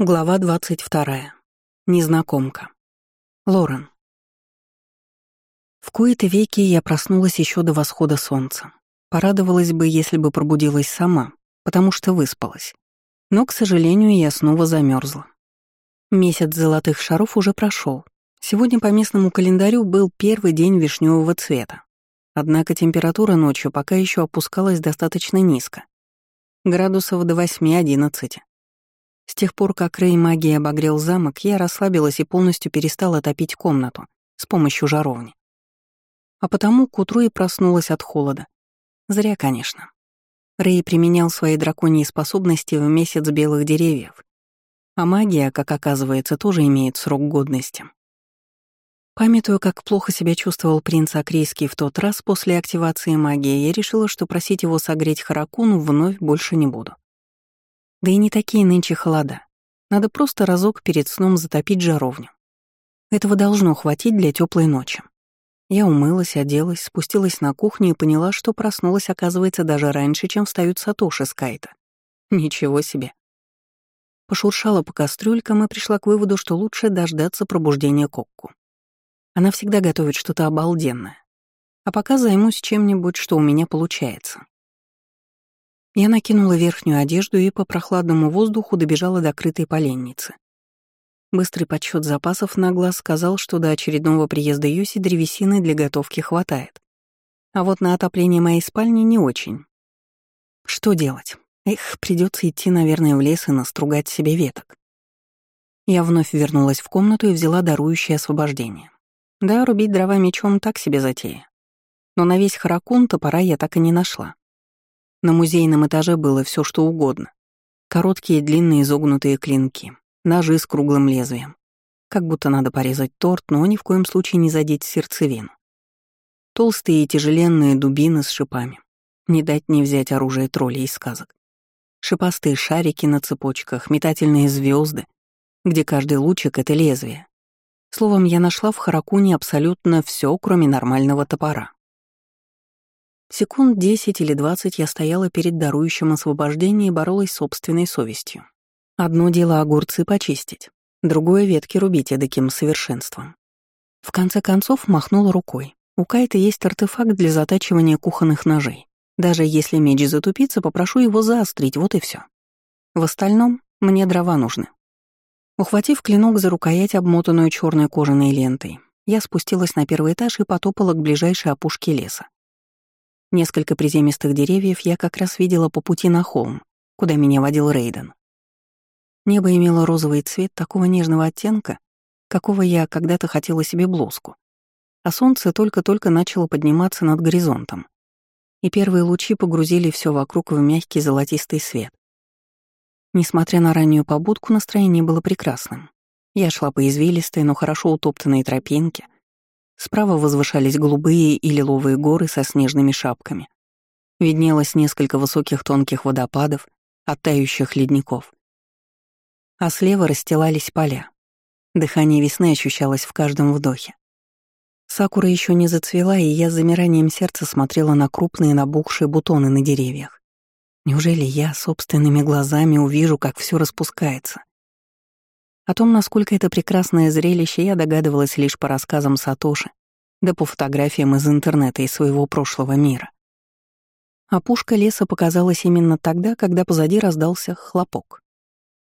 Глава 22. Незнакомка. Лорен. В кои-то веки я проснулась еще до восхода солнца. Порадовалась бы, если бы пробудилась сама, потому что выспалась. Но, к сожалению, я снова замерзла. Месяц золотых шаров уже прошел. Сегодня по местному календарю был первый день вишневого цвета. Однако температура ночью пока еще опускалась достаточно низко. Градусов до 8-11. С тех пор, как Рэй магии обогрел замок, я расслабилась и полностью перестала топить комнату с помощью жаровни. А потому к утру и проснулась от холода. Зря, конечно. Рэй применял свои драконьи способности в месяц белых деревьев. А магия, как оказывается, тоже имеет срок годности. Памятуя, как плохо себя чувствовал принц Акрийский в тот раз после активации магии, я решила, что просить его согреть Харакуну вновь больше не буду. Да и не такие нынче холода. Надо просто разок перед сном затопить жаровню. Этого должно хватить для теплой ночи. Я умылась, оделась, спустилась на кухню и поняла, что проснулась, оказывается, даже раньше, чем встают Сатоши с Кайта. Ничего себе. Пошуршала по кастрюлькам и пришла к выводу, что лучше дождаться пробуждения Кокку. Она всегда готовит что-то обалденное. А пока займусь чем-нибудь, что у меня получается. Я накинула верхнюю одежду и по прохладному воздуху добежала до крытой поленницы. Быстрый подсчет запасов на глаз сказал, что до очередного приезда Йоси древесины для готовки хватает. А вот на отопление моей спальни не очень. Что делать? Эх, придется идти, наверное, в лес и настругать себе веток. Я вновь вернулась в комнату и взяла дарующее освобождение. Да, рубить дрова мечом так себе затея. Но на весь Харакун топора я так и не нашла. На музейном этаже было все, что угодно. Короткие длинные изогнутые клинки, ножи с круглым лезвием. Как будто надо порезать торт, но ни в коем случае не задеть сердцевину. Толстые и тяжеленные дубины с шипами. Не дать не взять оружие троллей из сказок. Шипастые шарики на цепочках, метательные звезды, где каждый лучик — это лезвие. Словом, я нашла в Харакуне абсолютно все, кроме нормального топора. Секунд десять или двадцать я стояла перед дарующим освобождение и боролась с собственной совестью. Одно дело огурцы почистить, другое — ветки рубить эдаким совершенством. В конце концов махнула рукой. У Кайта есть артефакт для затачивания кухонных ножей. Даже если меч затупится, попрошу его заострить, вот и все. В остальном мне дрова нужны. Ухватив клинок за рукоять, обмотанную черной кожаной лентой, я спустилась на первый этаж и потопала к ближайшей опушке леса. Несколько приземистых деревьев я как раз видела по пути на холм, куда меня водил Рейден. Небо имело розовый цвет такого нежного оттенка, какого я когда-то хотела себе блузку. А солнце только-только начало подниматься над горизонтом, и первые лучи погрузили все вокруг в мягкий золотистый свет. Несмотря на раннюю побудку, настроение было прекрасным. Я шла по извилистой, но хорошо утоптанной тропинке, Справа возвышались голубые и лиловые горы со снежными шапками. Виднелось несколько высоких тонких водопадов, оттающих ледников. А слева расстилались поля. Дыхание весны ощущалось в каждом вдохе. Сакура еще не зацвела, и я с замиранием сердца смотрела на крупные набухшие бутоны на деревьях. Неужели я собственными глазами увижу, как все распускается? О том, насколько это прекрасное зрелище, я догадывалась лишь по рассказам Сатоши, да по фотографиям из интернета и своего прошлого мира. Опушка леса показалась именно тогда, когда позади раздался хлопок.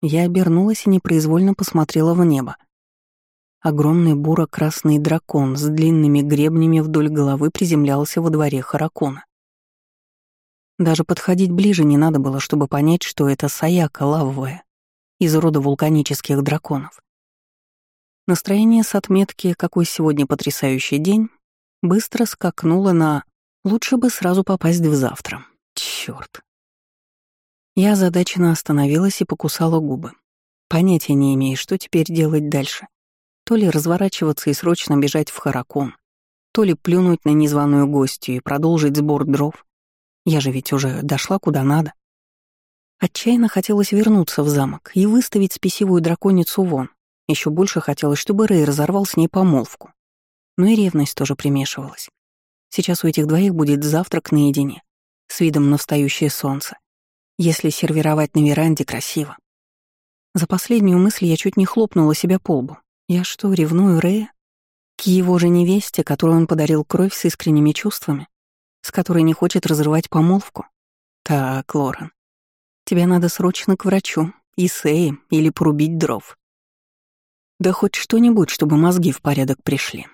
Я обернулась и непроизвольно посмотрела в небо. Огромный буро-красный дракон с длинными гребнями вдоль головы приземлялся во дворе Харакона. Даже подходить ближе не надо было, чтобы понять, что это саяка лавовая, из рода вулканических драконов. Настроение с отметки «Какой сегодня потрясающий день» быстро скакнуло на «Лучше бы сразу попасть в завтра». Чёрт. Я озадаченно остановилась и покусала губы. Понятия не имея, что теперь делать дальше. То ли разворачиваться и срочно бежать в Харакон, то ли плюнуть на незваную гостью и продолжить сбор дров. Я же ведь уже дошла куда надо. Отчаянно хотелось вернуться в замок и выставить спесивую драконицу вон. Еще больше хотелось, чтобы Рэй разорвал с ней помолвку. Но и ревность тоже примешивалась. Сейчас у этих двоих будет завтрак наедине, с видом на встающее солнце. Если сервировать на веранде красиво. За последнюю мысль я чуть не хлопнула себя по лбу. Я что, ревную Рэя? К его же невесте, которой он подарил кровь с искренними чувствами, с которой не хочет разрывать помолвку? Так, Лорен, тебе надо срочно к врачу, Исеи или порубить дров. Да хоть что-нибудь, чтобы мозги в порядок пришли.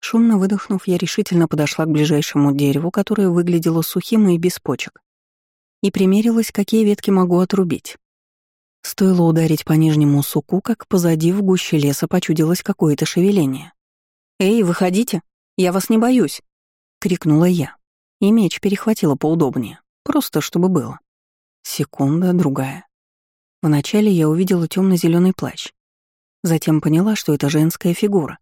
Шумно выдохнув, я решительно подошла к ближайшему дереву, которое выглядело сухим и без почек, и примерилась, какие ветки могу отрубить. Стоило ударить по нижнему суку, как позади в гуще леса почудилось какое-то шевеление. «Эй, выходите! Я вас не боюсь!» — крикнула я. И меч перехватила поудобнее, просто чтобы было. Секунда, другая. Вначале я увидела темно зеленый плащ. Затем поняла, что это женская фигура.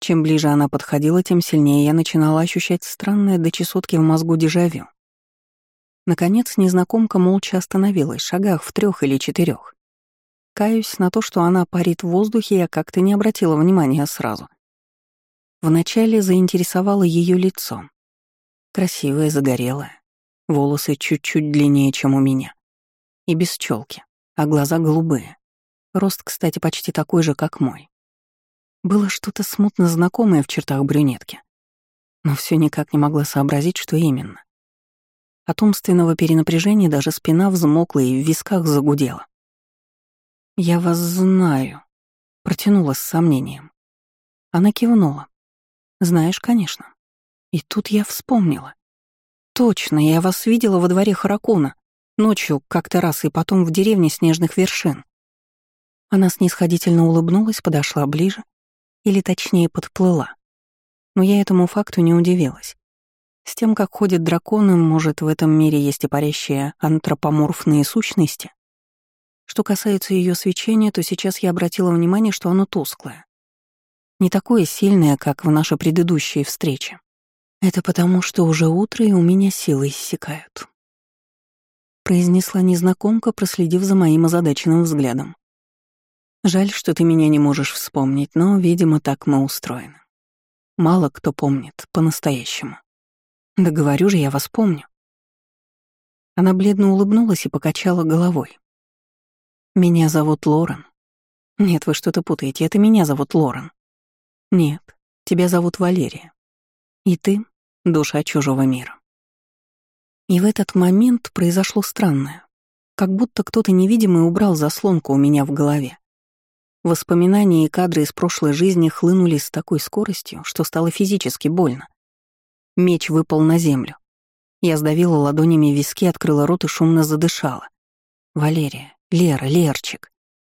Чем ближе она подходила, тем сильнее я начинала ощущать странное до чесотки в мозгу дежавю. Наконец, незнакомка молча остановилась, шагах в трех или четырех. Каюсь на то, что она парит в воздухе, я как-то не обратила внимания сразу. Вначале заинтересовало ее лицо. Красивое, загорелое, волосы чуть-чуть длиннее, чем у меня. И без челки, а глаза голубые. Рост, кстати, почти такой же, как мой. Было что-то смутно знакомое в чертах брюнетки. Но все никак не могла сообразить, что именно. От умственного перенапряжения даже спина взмокла и в висках загудела. «Я вас знаю», — протянула с сомнением. Она кивнула. «Знаешь, конечно». И тут я вспомнила. «Точно, я вас видела во дворе Харакуна. Ночью как-то раз и потом в деревне Снежных Вершин». Она снисходительно улыбнулась, подошла ближе, или точнее подплыла. Но я этому факту не удивилась. С тем, как ходят драконы, может, в этом мире есть и парящие антропоморфные сущности? Что касается ее свечения, то сейчас я обратила внимание, что оно тусклое. Не такое сильное, как в нашей предыдущей встрече. Это потому, что уже утро, и у меня силы иссякают. Произнесла незнакомка, проследив за моим озадаченным взглядом. Жаль, что ты меня не можешь вспомнить, но, видимо, так мы устроены. Мало кто помнит по-настоящему. Да говорю же, я вас помню. Она бледно улыбнулась и покачала головой. Меня зовут Лорен. Нет, вы что-то путаете, это меня зовут Лорен. Нет, тебя зовут Валерия. И ты — душа чужого мира. И в этот момент произошло странное. Как будто кто-то невидимый убрал заслонку у меня в голове. Воспоминания и кадры из прошлой жизни хлынули с такой скоростью, что стало физически больно. Меч выпал на землю. Я сдавила ладонями виски, открыла рот и шумно задышала. Валерия, Лера, Лерчик.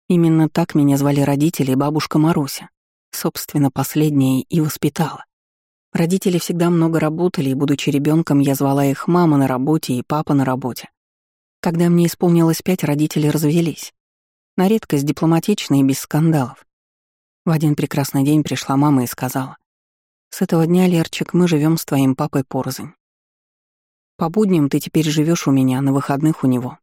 Именно так меня звали родители и бабушка Маруся. Собственно, последняя и воспитала. Родители всегда много работали, и, будучи ребенком, я звала их мама на работе и папа на работе. Когда мне исполнилось пять, родители развелись. На редкость дипломатично и без скандалов. В один прекрасный день пришла мама и сказала, с этого дня, Лерчик, мы живем с твоим папой порознь. По будням ты теперь живешь у меня, на выходных у него.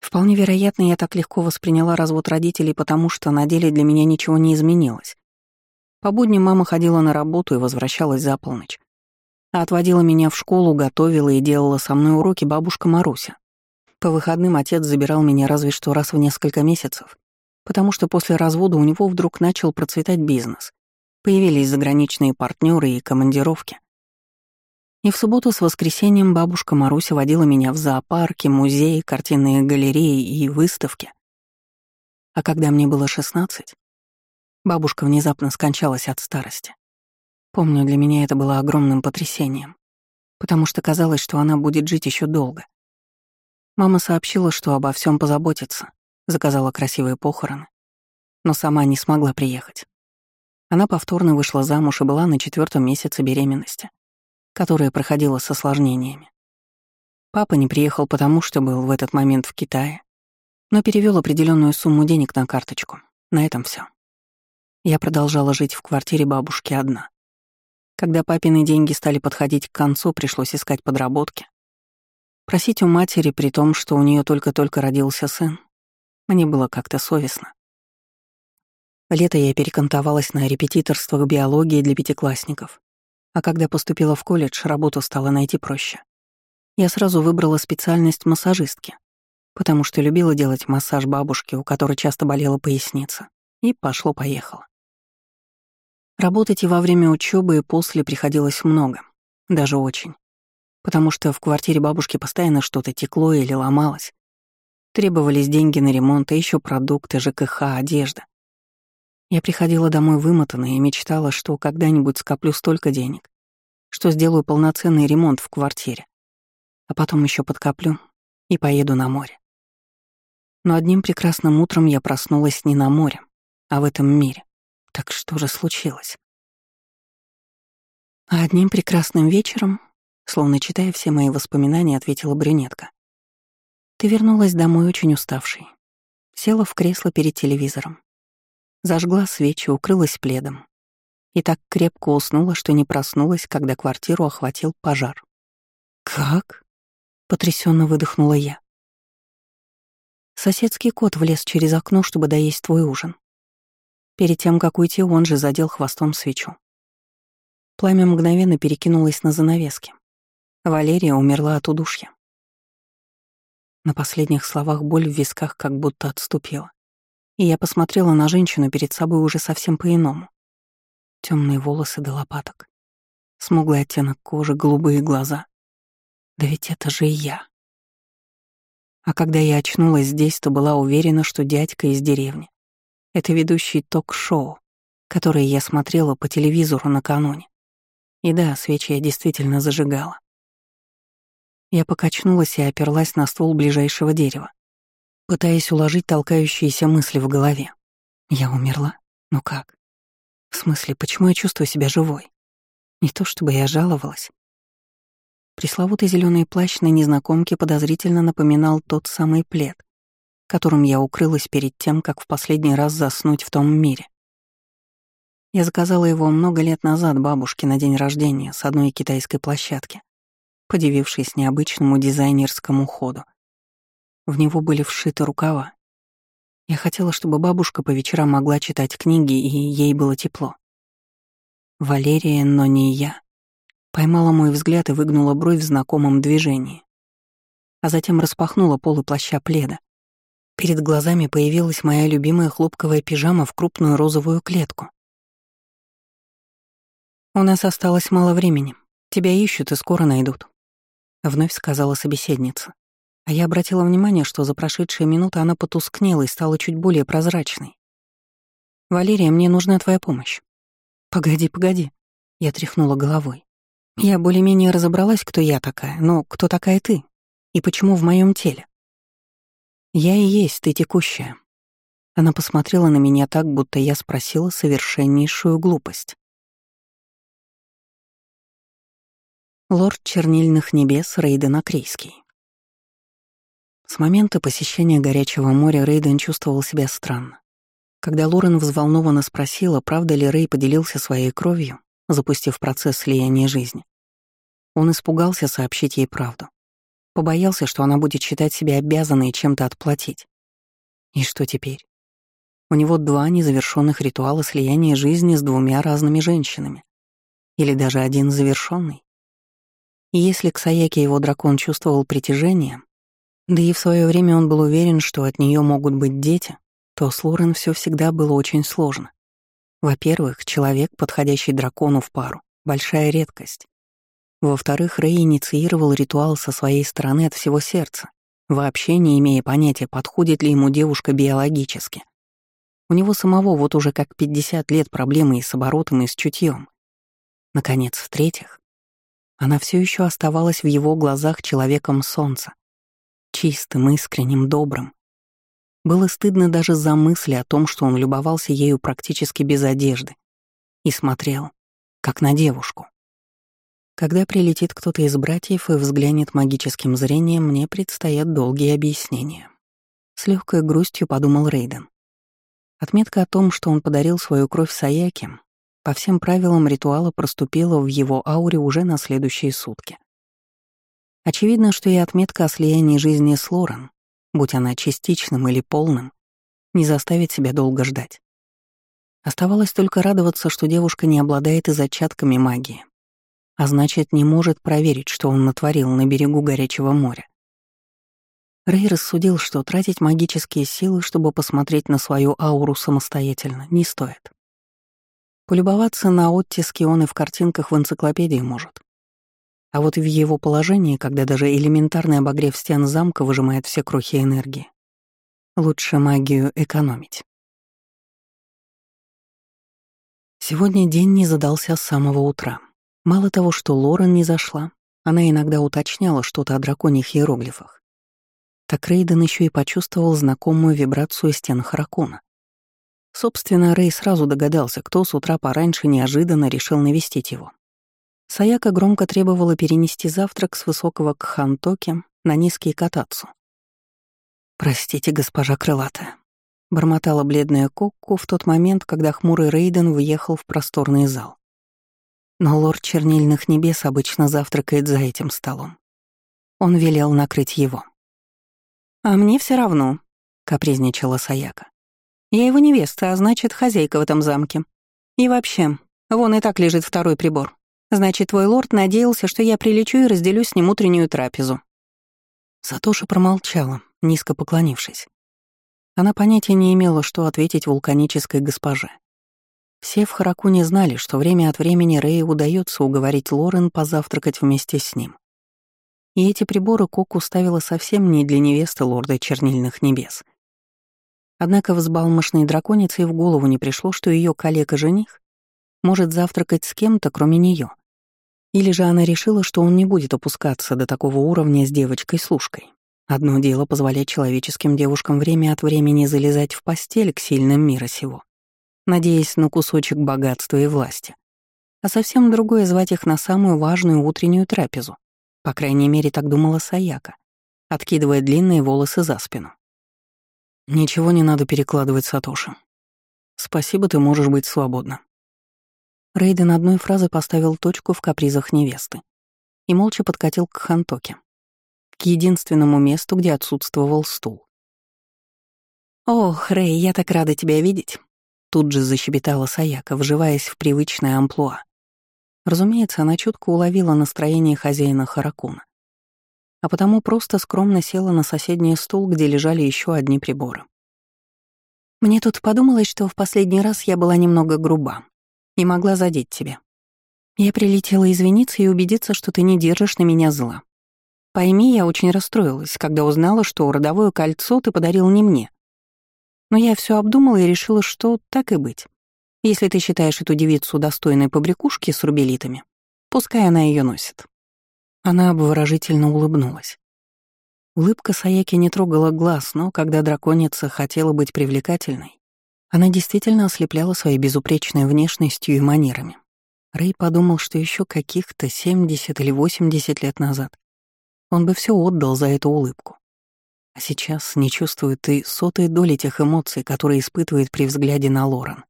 Вполне вероятно, я так легко восприняла развод родителей, потому что на деле для меня ничего не изменилось. По будням мама ходила на работу и возвращалась за полночь. А отводила меня в школу, готовила и делала со мной уроки бабушка Маруся. По выходным отец забирал меня разве что раз в несколько месяцев, потому что после развода у него вдруг начал процветать бизнес. Появились заграничные партнеры и командировки. И в субботу с воскресеньем бабушка Маруся водила меня в зоопарки, музеи, картинные галереи и выставки. А когда мне было 16, бабушка внезапно скончалась от старости. Помню, для меня это было огромным потрясением, потому что казалось, что она будет жить еще долго. Мама сообщила, что обо всем позаботится, заказала красивые похороны, но сама не смогла приехать. Она повторно вышла замуж и была на четвертом месяце беременности, которая проходила с осложнениями. Папа не приехал потому, что был в этот момент в Китае, но перевел определенную сумму денег на карточку. На этом все. Я продолжала жить в квартире бабушки одна. Когда папины деньги стали подходить к концу, пришлось искать подработки. Просить у матери, при том, что у нее только-только родился сын, мне было как-то совестно. Лето я перекантовалась на репетиторствах биологии для пятиклассников. А когда поступила в колледж, работу стало найти проще. Я сразу выбрала специальность массажистки. потому что любила делать массаж бабушке, у которой часто болела поясница, и пошло-поехало. Работать и во время учебы и после приходилось много, даже очень, потому что в квартире бабушки постоянно что-то текло или ломалось. Требовались деньги на ремонт, а еще продукты, ЖКХ, одежда. Я приходила домой вымотанная и мечтала, что когда-нибудь скоплю столько денег, что сделаю полноценный ремонт в квартире, а потом еще подкоплю и поеду на море. Но одним прекрасным утром я проснулась не на море, а в этом мире. Так что же случилось? А одним прекрасным вечером, словно читая все мои воспоминания, ответила брюнетка. Ты вернулась домой очень уставшей. Села в кресло перед телевизором. Зажгла свечи, укрылась пледом. И так крепко уснула, что не проснулась, когда квартиру охватил пожар. «Как?» — потрясенно выдохнула я. Соседский кот влез через окно, чтобы доесть твой ужин. Перед тем, как уйти, он же задел хвостом свечу. Пламя мгновенно перекинулось на занавески. Валерия умерла от удушья. На последних словах боль в висках как будто отступила. И я посмотрела на женщину перед собой уже совсем по-иному. Темные волосы до лопаток. Смуглый оттенок кожи, голубые глаза. Да ведь это же я. А когда я очнулась здесь, то была уверена, что дядька из деревни это ведущий ток-шоу, которое я смотрела по телевизору накануне. И да, свечи я действительно зажигала. Я покачнулась и оперлась на ствол ближайшего дерева, пытаясь уложить толкающиеся мысли в голове. Я умерла? Ну как? В смысле, почему я чувствую себя живой? Не то чтобы я жаловалась. Пресловутый зеленый плащ на незнакомке подозрительно напоминал тот самый плед, которым я укрылась перед тем, как в последний раз заснуть в том мире. Я заказала его много лет назад бабушке на день рождения с одной китайской площадки, подивившись необычному дизайнерскому ходу. В него были вшиты рукава. Я хотела, чтобы бабушка по вечерам могла читать книги, и ей было тепло. Валерия, но не я, поймала мой взгляд и выгнула бровь в знакомом движении, а затем распахнула полы плаща пледа, Перед глазами появилась моя любимая хлопковая пижама в крупную розовую клетку. «У нас осталось мало времени. Тебя ищут и скоро найдут», — вновь сказала собеседница. А я обратила внимание, что за прошедшие минуты она потускнела и стала чуть более прозрачной. «Валерия, мне нужна твоя помощь». «Погоди, погоди», — я тряхнула головой. «Я более-менее разобралась, кто я такая, но кто такая ты? И почему в моем теле?» «Я и есть ты текущая». Она посмотрела на меня так, будто я спросила совершеннейшую глупость. Лорд Чернильных Небес Рейден Акрейский. С момента посещения Горячего моря Рейден чувствовал себя странно. Когда Лорен взволнованно спросила, правда ли Рей поделился своей кровью, запустив процесс слияния жизни, он испугался сообщить ей правду. Побоялся, что она будет считать себя обязанной чем-то отплатить. И что теперь? У него два незавершенных ритуала слияния жизни с двумя разными женщинами. Или даже один завершенный. И если к Саяке его дракон чувствовал притяжение, да и в свое время он был уверен, что от нее могут быть дети, то с Лорен все всегда было очень сложно. Во-первых, человек, подходящий дракону в пару, большая редкость. Во-вторых, Рэй инициировал ритуал со своей стороны от всего сердца, вообще не имея понятия, подходит ли ему девушка биологически. У него самого вот уже как 50 лет проблемы и с оборотом, и с чутьем. Наконец, в-третьих, она все еще оставалась в его глазах человеком солнца, чистым, искренним, добрым. Было стыдно даже за мысли о том, что он любовался ею практически без одежды и смотрел, как на девушку. Когда прилетит кто-то из братьев и взглянет магическим зрением, мне предстоят долгие объяснения. С легкой грустью подумал Рейден. Отметка о том, что он подарил свою кровь Саяке, по всем правилам ритуала проступила в его ауре уже на следующие сутки. Очевидно, что и отметка о слиянии жизни с Лорен, будь она частичным или полным, не заставит себя долго ждать. Оставалось только радоваться, что девушка не обладает и зачатками магии а значит, не может проверить, что он натворил на берегу горячего моря. Рэй рассудил, что тратить магические силы, чтобы посмотреть на свою ауру самостоятельно, не стоит. Полюбоваться на оттиски он и в картинках в энциклопедии может. А вот в его положении, когда даже элементарный обогрев стен замка выжимает все крохи энергии, лучше магию экономить. Сегодня день не задался с самого утра. Мало того, что Лорен не зашла, она иногда уточняла что-то о драконьих иероглифах. Так Рейден еще и почувствовал знакомую вибрацию стен Харакуна. Собственно, Рей сразу догадался, кто с утра пораньше неожиданно решил навестить его. Саяка громко требовала перенести завтрак с высокого к Хантоке на низкий катацу. «Простите, госпожа крылатая», — бормотала бледная Кокку в тот момент, когда хмурый Рейден въехал в просторный зал. Но лорд Чернильных Небес обычно завтракает за этим столом. Он велел накрыть его. «А мне все равно», — капризничала Саяка. «Я его невеста, а значит, хозяйка в этом замке. И вообще, вон и так лежит второй прибор. Значит, твой лорд надеялся, что я прилечу и разделю с ним утреннюю трапезу». Сатоша промолчала, низко поклонившись. Она понятия не имела, что ответить вулканической госпоже. Все в Харакуне знали, что время от времени Рэю удается уговорить Лорен позавтракать вместе с ним. И эти приборы Коку ставила совсем не для невесты лорда Чернильных Небес. Однако взбалмошной драконице и в голову не пришло, что ее коллега-жених может завтракать с кем-то, кроме нее. Или же она решила, что он не будет опускаться до такого уровня с девочкой-служкой. Одно дело позволять человеческим девушкам время от времени залезать в постель к сильным мира сего, надеясь на кусочек богатства и власти. А совсем другое звать их на самую важную утреннюю трапезу. По крайней мере, так думала Саяка, откидывая длинные волосы за спину. «Ничего не надо перекладывать, Сатоши. Спасибо, ты можешь быть свободна». Рейден одной фразы поставил точку в капризах невесты и молча подкатил к Хантоке, к единственному месту, где отсутствовал стул. «Ох, Рей, я так рада тебя видеть!» Тут же защебетала Саяка, вживаясь в привычное амплуа. Разумеется, она чутко уловила настроение хозяина Харакуна. А потому просто скромно села на соседний стул, где лежали еще одни приборы. «Мне тут подумалось, что в последний раз я была немного груба и могла задеть тебя. Я прилетела извиниться и убедиться, что ты не держишь на меня зла. Пойми, я очень расстроилась, когда узнала, что родовое кольцо ты подарил не мне. Но я все обдумала и решила, что так и быть. Если ты считаешь эту девицу достойной побрякушки с рубелитами, пускай она ее носит». Она обворожительно улыбнулась. Улыбка Саяки не трогала глаз, но когда драконица хотела быть привлекательной, она действительно ослепляла своей безупречной внешностью и манерами. Рэй подумал, что еще каких-то 70 или 80 лет назад он бы все отдал за эту улыбку. А сейчас не чувствует и сотой доли тех эмоций, которые испытывает при взгляде на Лорен.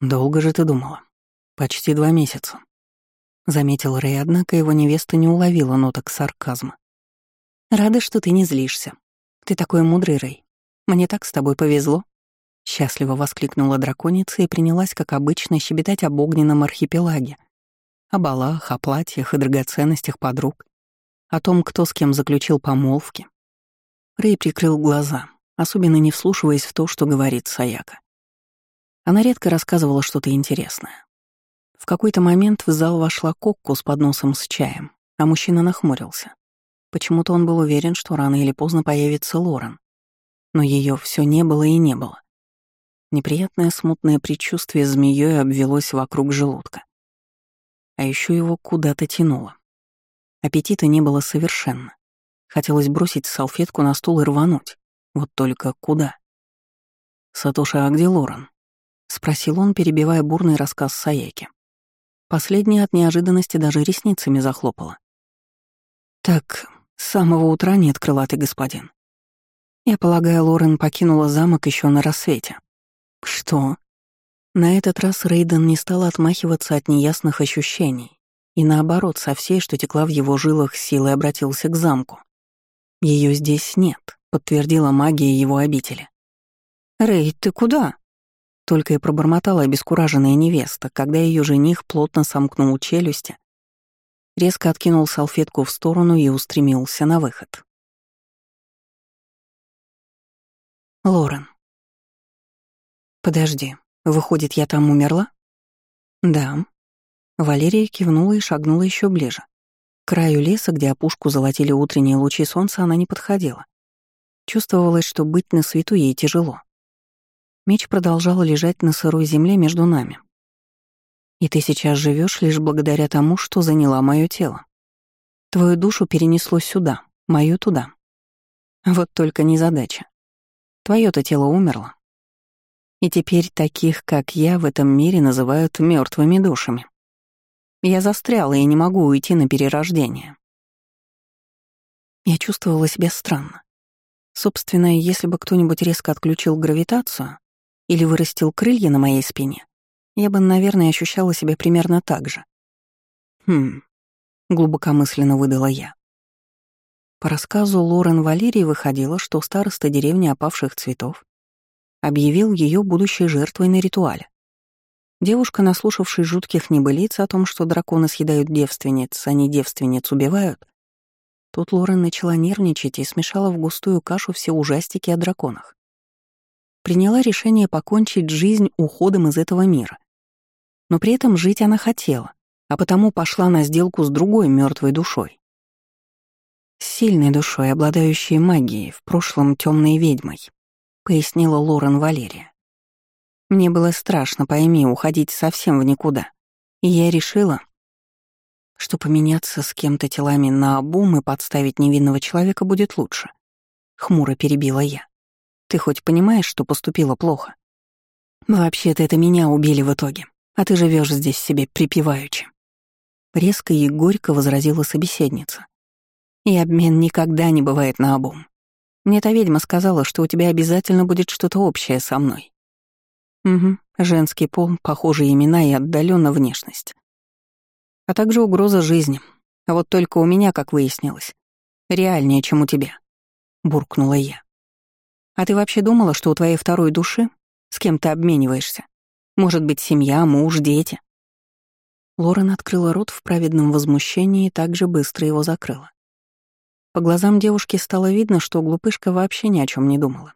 «Долго же ты думала? Почти два месяца», — заметил Рэй, однако его невеста не уловила ноток сарказма. «Рада, что ты не злишься. Ты такой мудрый, Рэй. Мне так с тобой повезло». Счастливо воскликнула драконица и принялась, как обычно, щебетать об огненном архипелаге, о балах, о платьях и драгоценностях подруг, о том, кто с кем заключил помолвки. Рэй прикрыл глаза, особенно не вслушиваясь в то, что говорит Саяка. Она редко рассказывала что-то интересное. В какой-то момент в зал вошла Кокку с подносом с чаем, а мужчина нахмурился. Почему-то он был уверен, что рано или поздно появится Лорен. Но ее все не было и не было. Неприятное смутное предчувствие змеей обвелось вокруг желудка. А еще его куда-то тянуло. Аппетита не было совершенно. Хотелось бросить салфетку на стул и рвануть. Вот только куда? «Сатоша, а где Лорен?» — спросил он, перебивая бурный рассказ Саяки. Последняя от неожиданности даже ресницами захлопала. «Так, с самого утра нет, крылатый господин. Я полагаю, Лорен покинула замок еще на рассвете. Что? На этот раз Рейден не стал отмахиваться от неясных ощущений и наоборот, со всей, что текла в его жилах, силой обратился к замку. Ее здесь нет, подтвердила магия его обители. «Рей, ты куда?» Только и пробормотала обескураженная невеста, когда ее жених плотно сомкнул челюсти, резко откинул салфетку в сторону и устремился на выход. Лорен. Подожди, выходит, я там умерла? Да. Валерия кивнула и шагнула еще ближе. К краю леса, где опушку золотили утренние лучи солнца, она не подходила. Чувствовалось, что быть на свету ей тяжело. Меч продолжал лежать на сырой земле между нами. И ты сейчас живешь лишь благодаря тому, что заняла мое тело. Твою душу перенесло сюда, мою туда. Вот только незадача. Твое-то тело умерло. И теперь таких, как я, в этом мире называют мертвыми душами. Я застряла и не могу уйти на перерождение. Я чувствовала себя странно. Собственно, если бы кто-нибудь резко отключил гравитацию или вырастил крылья на моей спине, я бы, наверное, ощущала себя примерно так же. Хм, глубокомысленно выдала я. По рассказу Лорен Валерии выходило, что староста деревни опавших цветов объявил ее будущей жертвой на ритуале. Девушка, наслушавшись жутких небылиц о том, что драконы съедают девственниц, а не девственниц убивают, тут Лорен начала нервничать и смешала в густую кашу все ужастики о драконах. Приняла решение покончить жизнь уходом из этого мира. Но при этом жить она хотела, а потому пошла на сделку с другой мертвой душой. С сильной душой, обладающей магией, в прошлом темной ведьмой, пояснила Лорен Валерия. Мне было страшно, пойми, уходить совсем в никуда. И я решила, что поменяться с кем-то телами на обум и подставить невинного человека будет лучше. Хмуро перебила я. Ты хоть понимаешь, что поступила плохо? Вообще-то это меня убили в итоге, а ты живешь здесь себе припеваючи. Резко и горько возразила собеседница. И обмен никогда не бывает на обум. Мне та ведьма сказала, что у тебя обязательно будет что-то общее со мной. Угу, женский пол, похожие имена и отдаленно внешность. А также угроза жизни. А вот только у меня, как выяснилось, реальнее, чем у тебя. Буркнула я. А ты вообще думала, что у твоей второй души с кем ты обмениваешься? Может быть, семья, муж, дети? Лорен открыла рот в праведном возмущении и также быстро его закрыла. По глазам девушки стало видно, что глупышка вообще ни о чем не думала.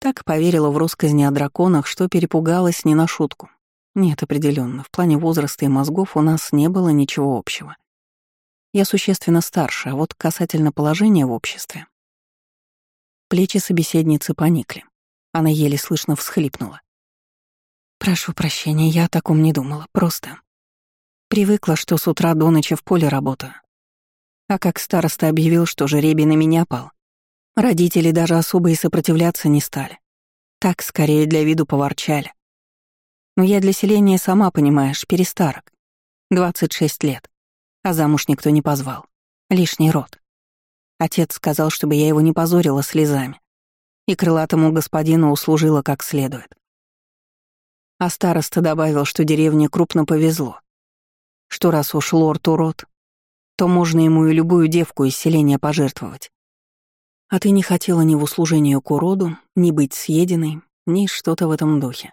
Так поверила в россказни о драконах, что перепугалась не на шутку. Нет, определенно, в плане возраста и мозгов у нас не было ничего общего. Я существенно старше, а вот касательно положения в обществе. Плечи собеседницы поникли. Она еле слышно всхлипнула. «Прошу прощения, я о таком не думала, просто...» Привыкла, что с утра до ночи в поле работаю. А как староста объявил, что жеребий на меня пал, Родители даже особо и сопротивляться не стали. Так, скорее, для виду поворчали. Но я для селения, сама понимаешь, перестарок. 26 лет. А замуж никто не позвал. Лишний род. Отец сказал, чтобы я его не позорила слезами. И крылатому господину услужила как следует. А староста добавил, что деревне крупно повезло. Что раз уж лорд урод, то можно ему и любую девку из селения пожертвовать. А ты не хотела ни в услужение к уроду, ни быть съеденной, ни что-то в этом духе.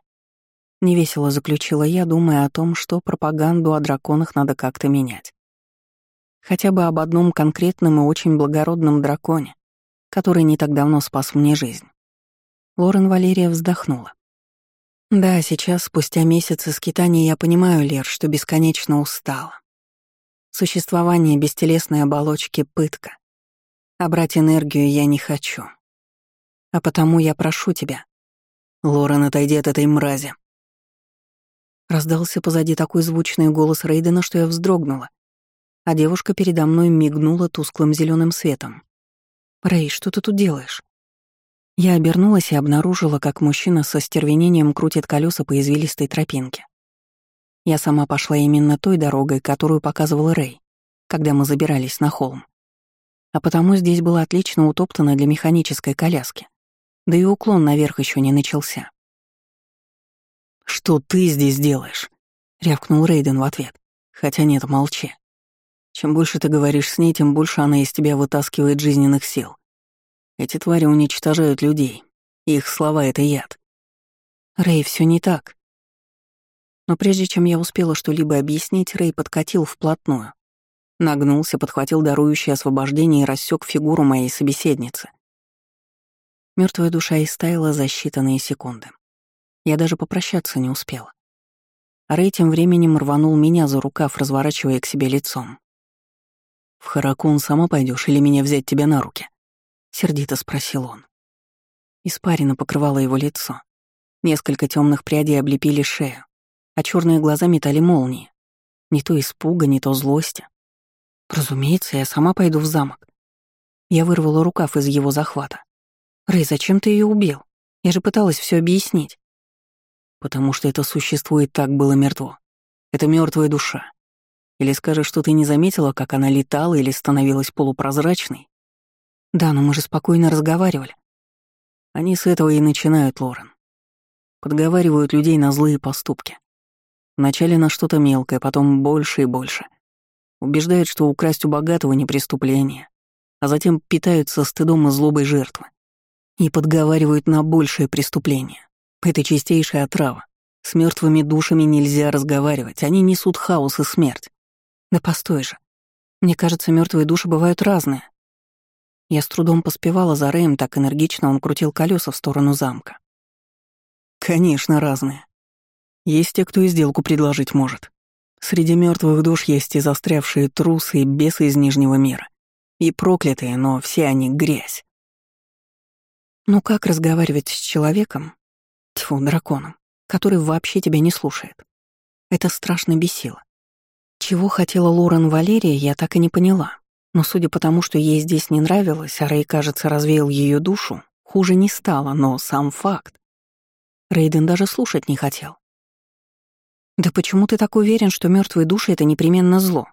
Невесело заключила я, думая о том, что пропаганду о драконах надо как-то менять. Хотя бы об одном конкретном и очень благородном драконе, который не так давно спас мне жизнь. Лорен Валерия вздохнула. Да, сейчас, спустя месяцы скитаний, я понимаю, Лер, что бесконечно устала. Существование бестелесной оболочки — пытка. А брать энергию я не хочу. А потому я прошу тебя. Лорен, отойди от этой мрази. Раздался позади такой звучный голос Рейдена, что я вздрогнула, а девушка передо мной мигнула тусклым зеленым светом. «Рэй, что ты тут делаешь?» Я обернулась и обнаружила, как мужчина со стервенением крутит колеса по извилистой тропинке. Я сама пошла именно той дорогой, которую показывал Рэй, когда мы забирались на холм а потому здесь было отлично утоптано для механической коляски. Да и уклон наверх еще не начался. «Что ты здесь делаешь?» — рявкнул Рейден в ответ. «Хотя нет, молчи. Чем больше ты говоришь с ней, тем больше она из тебя вытаскивает жизненных сил. Эти твари уничтожают людей. Их слова — это яд. Рэй, все не так. Но прежде чем я успела что-либо объяснить, Рэй подкатил вплотную, Нагнулся, подхватил дарующее освобождение и рассек фигуру моей собеседницы. Мертвая душа истаяла за считанные секунды. Я даже попрощаться не успела. Рэй тем временем рванул меня за рукав, разворачивая к себе лицом. «В Харакун сама пойдешь или меня взять тебя на руки?» — сердито спросил он. Испарина покрывала его лицо. Несколько темных прядей облепили шею, а черные глаза метали молнии. Не то испуга, не то злости. Разумеется, я сама пойду в замок. Я вырвала рукав из его захвата. «Рэй, зачем ты ее убил? Я же пыталась все объяснить». «Потому что это существо и так было мертво. Это мертвая душа. Или скажешь, что ты не заметила, как она летала или становилась полупрозрачной?» «Да, но мы же спокойно разговаривали». Они с этого и начинают, Лорен. Подговаривают людей на злые поступки. Вначале на что-то мелкое, потом больше и больше. Убеждают, что украсть у богатого не преступление, а затем питаются стыдом и злобой жертвы. И подговаривают на большее преступление. Это чистейшая отрава. С мертвыми душами нельзя разговаривать, они несут хаос и смерть. Да постой же. Мне кажется, мертвые души бывают разные. Я с трудом поспевала за Рэем, так энергично он крутил колеса в сторону замка. Конечно, разные. Есть те, кто и сделку предложить может. Среди мертвых душ есть и застрявшие трусы, и бесы из Нижнего мира. И проклятые, но все они грязь. Ну как разговаривать с человеком, тьфу, драконом, который вообще тебя не слушает? Это страшно бесило. Чего хотела Лорен Валерия, я так и не поняла. Но судя по тому, что ей здесь не нравилось, а Рэй, кажется, развеял ее душу, хуже не стало, но сам факт. Рейден даже слушать не хотел. «Да почему ты так уверен, что мертвые души — это непременно зло?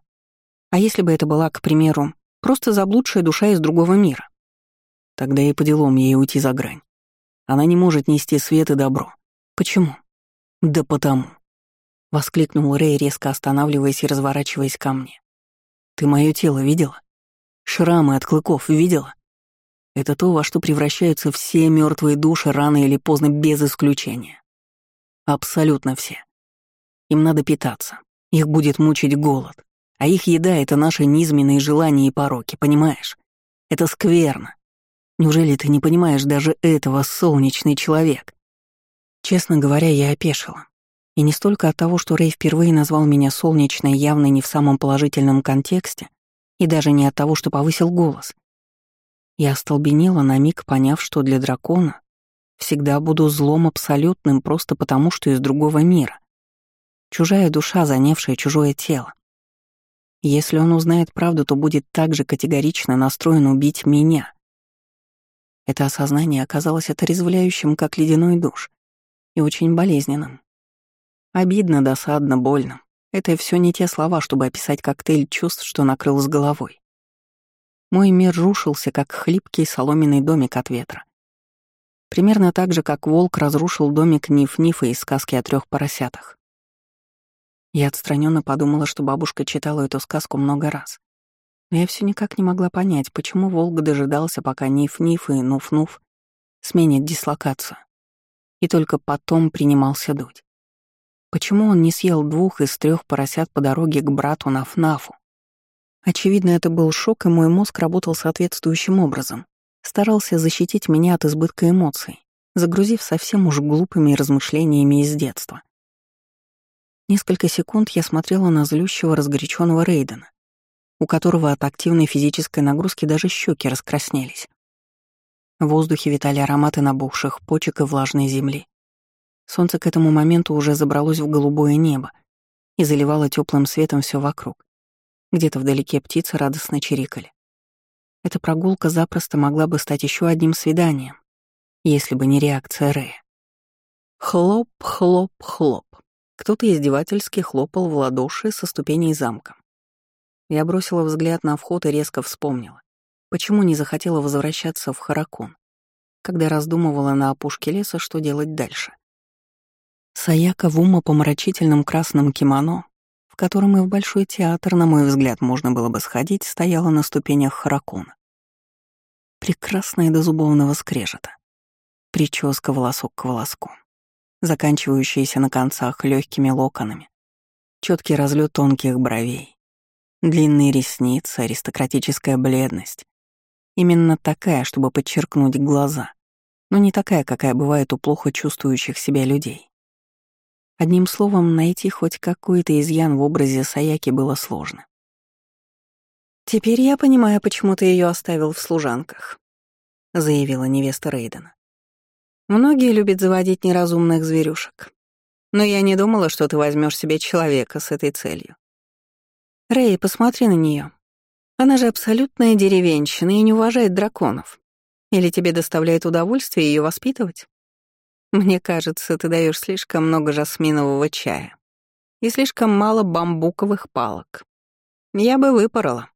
А если бы это была, к примеру, просто заблудшая душа из другого мира?» Тогда и по делам ей уйти за грань. Она не может нести свет и добро. Почему? Да потому. Воскликнул Рэй, резко останавливаясь и разворачиваясь ко мне. Ты мое тело видела? Шрамы от клыков видела? Это то, во что превращаются все мертвые души рано или поздно без исключения. Абсолютно все. Им надо питаться. Их будет мучить голод. А их еда — это наши низменные желания и пороки, понимаешь? Это скверно. Неужели ты не понимаешь даже этого, солнечный человек? Честно говоря, я опешила. И не столько от того, что Рэй впервые назвал меня солнечной явно не в самом положительном контексте, и даже не от того, что повысил голос. Я остолбенела на миг, поняв, что для дракона всегда буду злом абсолютным просто потому, что из другого мира. Чужая душа, занявшая чужое тело. Если он узнает правду, то будет так же категорично настроен убить меня. Это осознание оказалось отрезвляющим, как ледяной душ, и очень болезненным. Обидно, досадно, больно. Это все не те слова, чтобы описать коктейль чувств, что накрыл с головой. Мой мир рушился, как хлипкий соломенный домик от ветра. Примерно так же, как волк разрушил домик Ниф-Нифа из сказки о трех поросятах. Я отстраненно подумала, что бабушка читала эту сказку много раз. Но я все никак не могла понять, почему волк дожидался, пока Ниф-Ниф и Нуф-Нуф сменят дислокацию. И только потом принимался дуть. Почему он не съел двух из трех поросят по дороге к брату Наф-Нафу? Очевидно, это был шок, и мой мозг работал соответствующим образом. Старался защитить меня от избытка эмоций, загрузив совсем уж глупыми размышлениями из детства. Несколько секунд я смотрела на злющего разгоряченного Рейдена, у которого от активной физической нагрузки даже щеки раскраснелись. В воздухе витали ароматы набухших почек и влажной земли. Солнце к этому моменту уже забралось в голубое небо и заливало теплым светом все вокруг. Где-то вдалеке птицы радостно чирикали. Эта прогулка запросто могла бы стать еще одним свиданием, если бы не реакция Рэя. Хлоп, хлоп, хлоп. Кто-то издевательски хлопал в ладоши со ступеней замка. Я бросила взгляд на вход и резко вспомнила, почему не захотела возвращаться в Харакун, когда раздумывала на опушке леса, что делать дальше. Саяка в умопомрачительном красном кимоно, в котором и в Большой театр, на мой взгляд, можно было бы сходить, стояла на ступенях Харакуна. Прекрасная до зубовного скрежета. Прическа волосок к волоску заканчивающиеся на концах легкими локонами, четкий разлет тонких бровей, длинные ресницы, аристократическая бледность. Именно такая, чтобы подчеркнуть глаза, но не такая, какая бывает у плохо чувствующих себя людей. Одним словом, найти хоть какой-то изъян в образе Саяки было сложно. «Теперь я понимаю, почему ты ее оставил в служанках», — заявила невеста Рейдена. «Многие любят заводить неразумных зверюшек. Но я не думала, что ты возьмешь себе человека с этой целью. Рэй, посмотри на нее. Она же абсолютная деревенщина и не уважает драконов. Или тебе доставляет удовольствие ее воспитывать? Мне кажется, ты даешь слишком много жасминового чая и слишком мало бамбуковых палок. Я бы выпорола.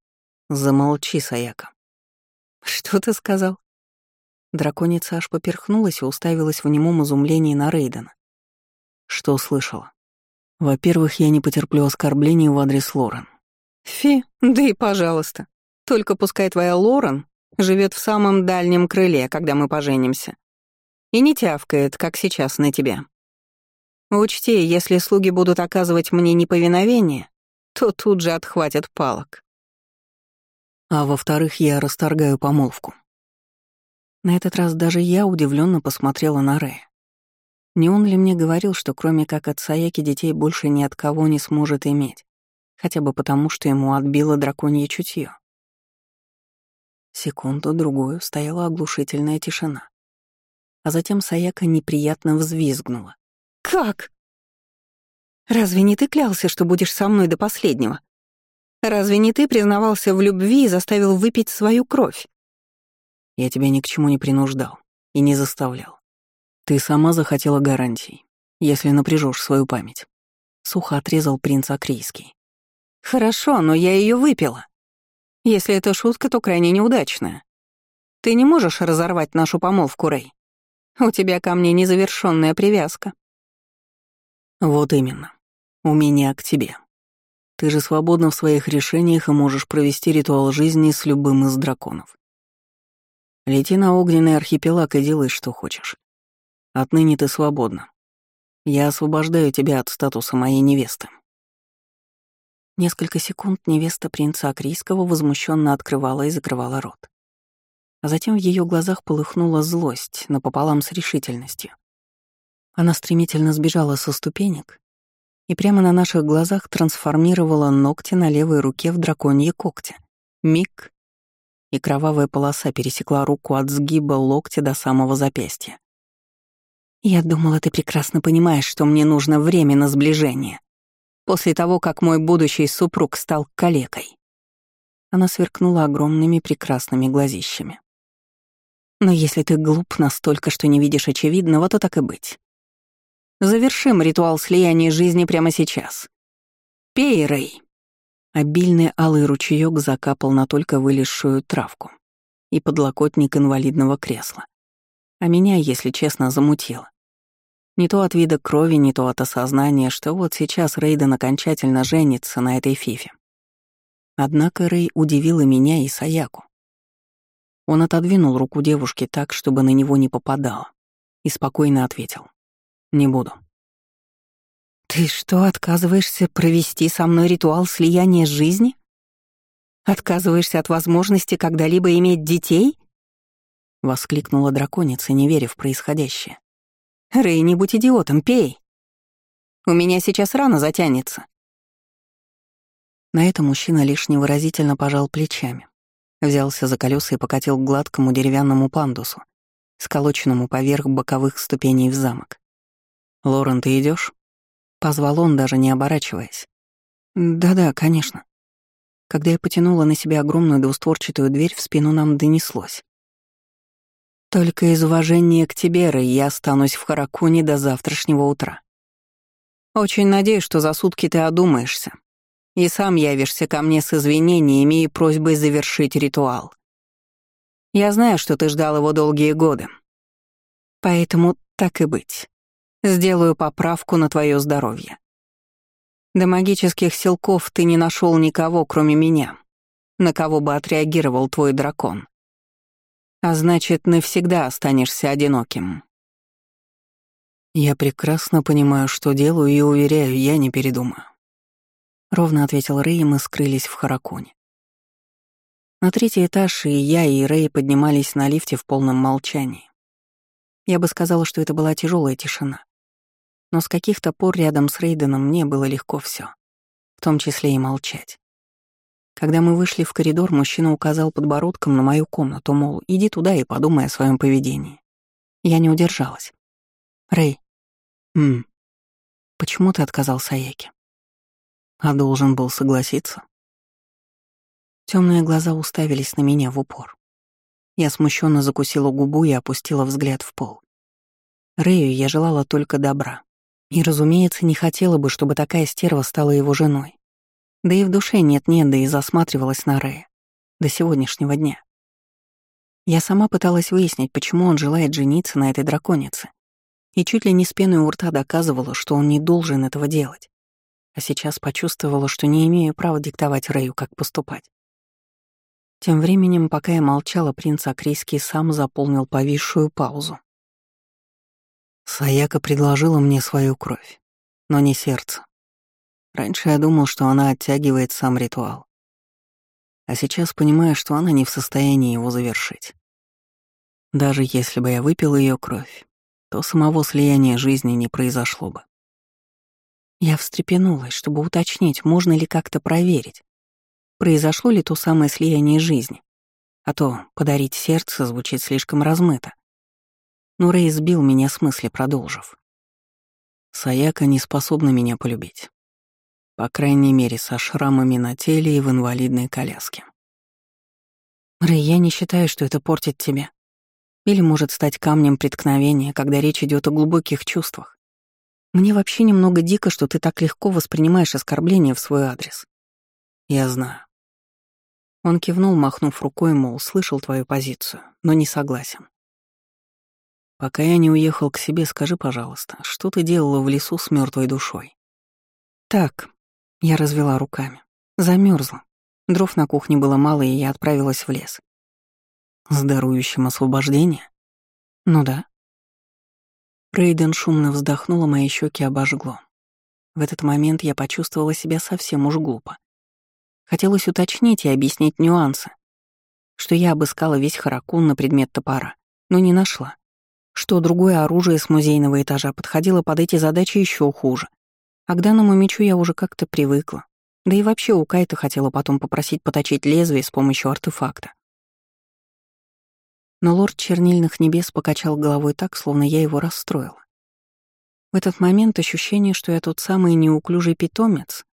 Замолчи, Саяка. Что ты сказал? Драконица аж поперхнулась и уставилась в немом изумлении на Рейдена. Что услышала? Во-первых, я не потерплю оскорблений в адрес Лорен. Фи, да и пожалуйста. Только пускай твоя Лорен живет в самом дальнем крыле, когда мы поженимся. И не тявкает, как сейчас на тебя. Учти, если слуги будут оказывать мне неповиновение, то тут же отхватят палок. А во-вторых, я расторгаю помолвку. На этот раз даже я удивленно посмотрела на Рэя. Не он ли мне говорил, что кроме как от Саяки детей больше ни от кого не сможет иметь, хотя бы потому, что ему отбило драконье чутье? Секунду-другую стояла оглушительная тишина. А затем Саяка неприятно взвизгнула. «Как? Разве не ты клялся, что будешь со мной до последнего? Разве не ты признавался в любви и заставил выпить свою кровь?» «Я тебя ни к чему не принуждал и не заставлял. Ты сама захотела гарантий, если напряжешь свою память». Сухо отрезал принц Акрийский. «Хорошо, но я ее выпила. Если это шутка, то крайне неудачная. Ты не можешь разорвать нашу помолвку, Рэй. У тебя ко мне незавершенная привязка. Вот именно. У меня к тебе. Ты же свободна в своих решениях и можешь провести ритуал жизни с любым из драконов. Лети на огненный архипелаг и делай, что хочешь. Отныне ты свободна. Я освобождаю тебя от статуса моей невесты. Несколько секунд невеста принца Акрийского возмущенно открывала и закрывала рот. А затем в ее глазах полыхнула злость напополам с решительностью. Она стремительно сбежала со ступенек и прямо на наших глазах трансформировала ногти на левой руке в драконьи когти. Миг, и кровавая полоса пересекла руку от сгиба локтя до самого запястья. «Я думала, ты прекрасно понимаешь, что мне нужно время на сближение», после того, как мой будущий супруг стал калекой. Она сверкнула огромными прекрасными глазищами. Но если ты глуп настолько, что не видишь очевидного, то так и быть. Завершим ритуал слияния жизни прямо сейчас. Пей, Рэй. Обильный алый ручеёк закапал на только вылезшую травку и подлокотник инвалидного кресла. А меня, если честно, замутило. Не то от вида крови, не то от осознания, что вот сейчас Рейден окончательно женится на этой фифе. Однако Рей удивила меня и Саяку. Он отодвинул руку девушки так, чтобы на него не попадало, и спокойно ответил. «Не буду». «Ты что, отказываешься провести со мной ритуал слияния жизни? Отказываешься от возможности когда-либо иметь детей?» — воскликнула драконица, не веря в происходящее. Рэй, не будь идиотом, пей. У меня сейчас рано затянется. На это мужчина лишь невыразительно пожал плечами, взялся за колеса и покатил к гладкому деревянному пандусу, сколоченному поверх боковых ступеней в замок. «Лорен, ты идешь? Позвал он, даже не оборачиваясь. «Да-да, конечно». Когда я потянула на себя огромную двустворчатую дверь, в спину нам донеслось. Только из уважения к тебе, Рэй, я останусь в Харакуне до завтрашнего утра. Очень надеюсь, что за сутки ты одумаешься и сам явишься ко мне с извинениями и просьбой завершить ритуал. Я знаю, что ты ждал его долгие годы. Поэтому так и быть. Сделаю поправку на твое здоровье. До магических силков ты не нашел никого, кроме меня, на кого бы отреагировал твой дракон. А значит, навсегда останешься одиноким. Я прекрасно понимаю, что делаю, и уверяю, я не передумаю. Ровно ответил Рэй, и мы скрылись в Хараконе. На третий этаж и я, и Рэй поднимались на лифте в полном молчании. Я бы сказала, что это была тяжелая тишина. Но с каких-то пор рядом с Рейденом мне было легко все, в том числе и молчать. Когда мы вышли в коридор, мужчина указал подбородком на мою комнату, мол, иди туда и подумай о своем поведении. Я не удержалась. Рэй. Мм. Почему ты отказал Саяке? А должен был согласиться. Темные глаза уставились на меня в упор. Я смущенно закусила губу и опустила взгляд в пол. Рэю я желала только добра. И, разумеется, не хотела бы, чтобы такая стерва стала его женой. Да и в душе нет-нет, да и засматривалась на Рэя. До сегодняшнего дня. Я сама пыталась выяснить, почему он желает жениться на этой драконице. И чуть ли не с пеной у рта доказывала, что он не должен этого делать. А сейчас почувствовала, что не имею права диктовать Рэю, как поступать. Тем временем, пока я молчала, принц Акрийский сам заполнил повисшую паузу. Саяка предложила мне свою кровь, но не сердце. Раньше я думал, что она оттягивает сам ритуал. А сейчас понимаю, что она не в состоянии его завершить. Даже если бы я выпил ее кровь, то самого слияния жизни не произошло бы. Я встрепенулась, чтобы уточнить, можно ли как-то проверить, произошло ли то самое слияние жизни. А то подарить сердце звучит слишком размыто. Но Рэй сбил меня с мысли, продолжив. Саяка не способна меня полюбить. По крайней мере, со шрамами на теле и в инвалидной коляске. Рэй, я не считаю, что это портит тебя. Или может стать камнем преткновения, когда речь идет о глубоких чувствах. Мне вообще немного дико, что ты так легко воспринимаешь оскорбления в свой адрес. Я знаю. Он кивнул, махнув рукой, мол, слышал твою позицию, но не согласен. Пока я не уехал к себе, скажи, пожалуйста, что ты делала в лесу с мертвой душой? Так, я развела руками. Замерзла. Дров на кухне было мало, и я отправилась в лес. С дарующим освобождение? Ну да. Рейден шумно вздохнула, мои щеки обожгло. В этот момент я почувствовала себя совсем уж глупо. Хотелось уточнить и объяснить нюансы. Что я обыскала весь Харакун на предмет топора, но не нашла. Что другое оружие с музейного этажа подходило под эти задачи еще хуже. А к данному мечу я уже как-то привыкла. Да и вообще у Кайта хотела потом попросить поточить лезвие с помощью артефакта. Но лорд чернильных небес покачал головой так, словно я его расстроила. В этот момент ощущение, что я тот самый неуклюжий питомец,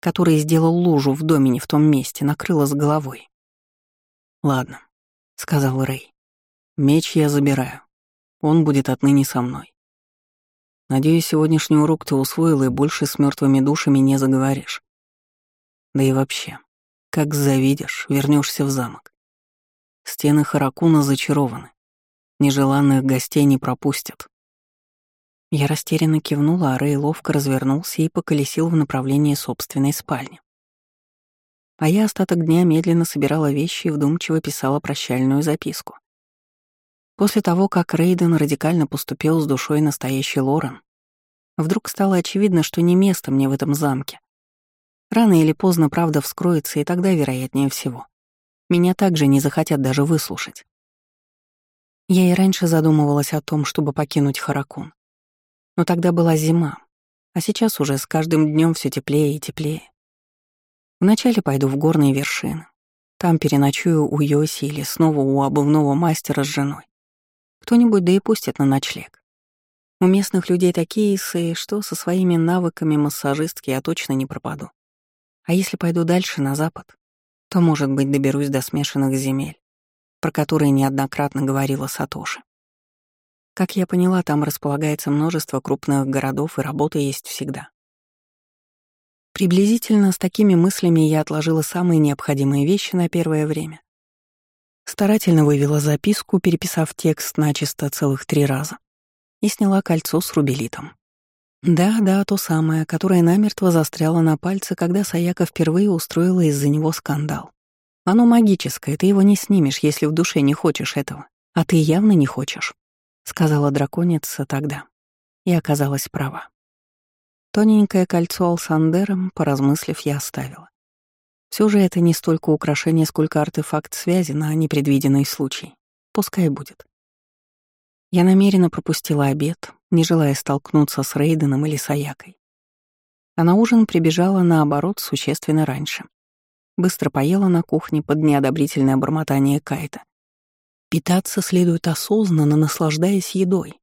который сделал лужу в доме не в том месте, накрыла с головой. «Ладно», — сказал Рэй. «Меч я забираю. Он будет отныне со мной. Надеюсь, сегодняшний урок ты усвоил и больше с мертвыми душами не заговоришь. Да и вообще, как завидишь, вернешься в замок. Стены Харакуна зачарованы. Нежеланных гостей не пропустят. Я растерянно кивнула, а Рэй ловко развернулся и поколесил в направлении собственной спальни. А я остаток дня медленно собирала вещи и вдумчиво писала прощальную записку. После того, как Рейден радикально поступил с душой настоящий Лорен, вдруг стало очевидно, что не место мне в этом замке. Рано или поздно правда вскроется, и тогда, вероятнее всего, меня также не захотят даже выслушать. Я и раньше задумывалась о том, чтобы покинуть Харакун. Но тогда была зима, а сейчас уже с каждым днем все теплее и теплее. Вначале пойду в горные вершины. Там переночую у Йоси или снова у обувного мастера с женой. Кто-нибудь да и пустит на ночлег. У местных людей такие исы, что со своими навыками массажистки я точно не пропаду. А если пойду дальше, на запад, то, может быть, доберусь до смешанных земель, про которые неоднократно говорила Сатоши. Как я поняла, там располагается множество крупных городов, и работа есть всегда. Приблизительно с такими мыслями я отложила самые необходимые вещи на первое время. Старательно вывела записку, переписав текст начисто целых три раза, и сняла кольцо с рубелитом. Да-да, то самое, которое намертво застряло на пальце, когда Саяка впервые устроила из-за него скандал. Оно магическое, ты его не снимешь, если в душе не хочешь этого. А ты явно не хочешь. — сказала драконица тогда. И оказалась права. Тоненькое кольцо Алсандером, поразмыслив, я оставила. Все же это не столько украшение, сколько артефакт связи на непредвиденный случай. Пускай будет. Я намеренно пропустила обед, не желая столкнуться с Рейденом или Саякой. А на ужин прибежала, наоборот, существенно раньше. Быстро поела на кухне под неодобрительное бормотание Кайта. Питаться следует осознанно, наслаждаясь едой,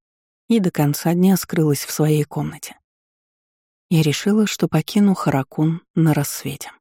и до конца дня скрылась в своей комнате. Я решила, что покину Харакун на рассвете.